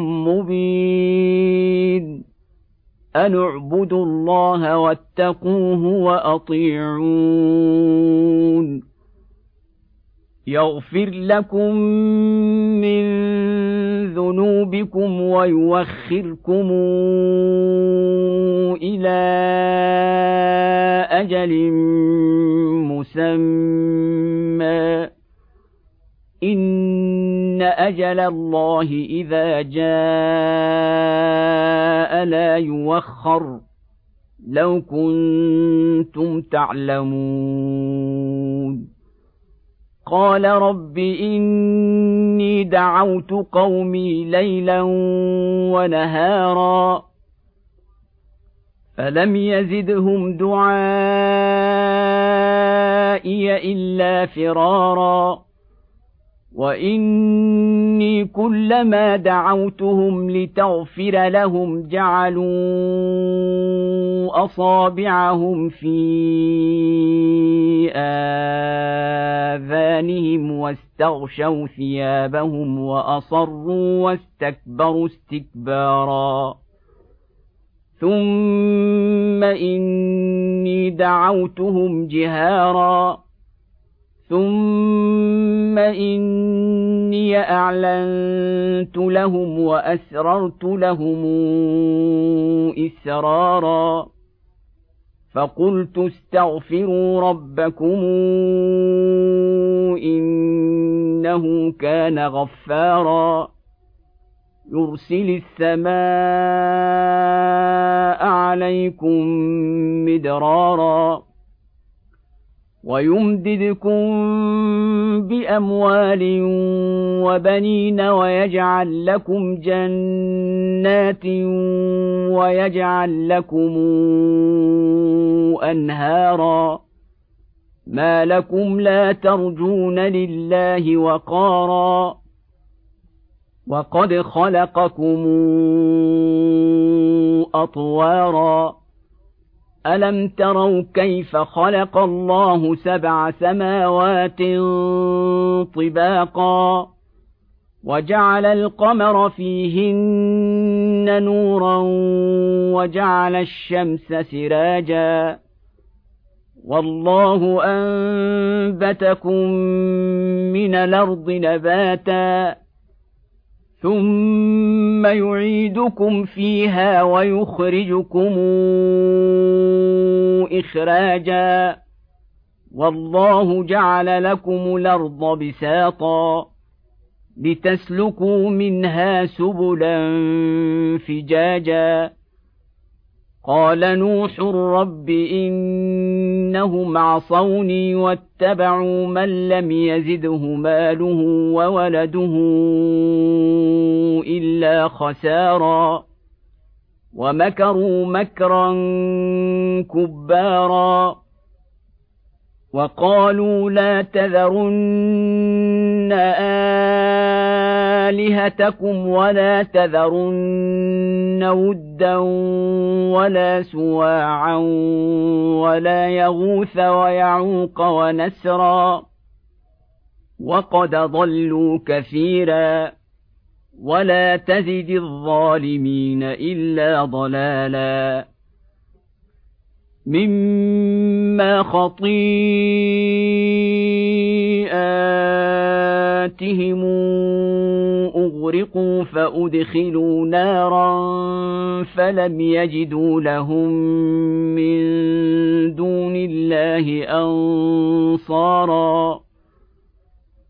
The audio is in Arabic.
مبين. ان اعبدوا الله واتقوه واطيعون. يغفر لكم من ذنوبكم ويوخركم إلى أجل مسمى. أجل الله إذا جاء لا يوخر. لو كنتم تعلمون. قال رب إني دعوت قومي ليلا ونهارا. فلم يزدهم دعائي إلا فرارا. واني كلما دعوتهم لتغفر لهم جعلوا اصابعهم في اذانهم واستغشوا ثيابهم واصروا واستكبروا استكبارا ثم اني دعوتهم جهارا ثم اني اعلنت لهم واسررت لهم اسرارا فقلت استغفروا ربكم انه كان غفارا يرسل السماء عليكم مدرارا ويمددكم بأموال وبنين ويجعل لكم جنات ويجعل لكم أنهارا ما لكم لا ترجون لله وقارا وقد خلقكم أطوارا الم تروا كيف خلق الله سبع سماوات طباقا وجعل القمر فيهن نورا وجعل الشمس سراجا والله انبتكم من الأرض نباتا ثم يعيدكم فيها ويخرجكم اخراجا والله جعل لكم الأرض بساطا لتسلكوا منها سبلا فجاجا قال نوح رب انهم عصوني واتبعوا من لم يزده ماله وولده الا خسارا ومكروا مكرا كبارا وقالوا لا تذرن الهتكم ولا تذرن ودا ولا سواعا ولا يغوث ويعوق ونسرا وقد ضلوا كثيرا ولا تزد الظالمين الا ضلالا مما خطيئاتهم اغرقوا فادخلوا نارا فلم يجدوا لهم من دون الله انصارا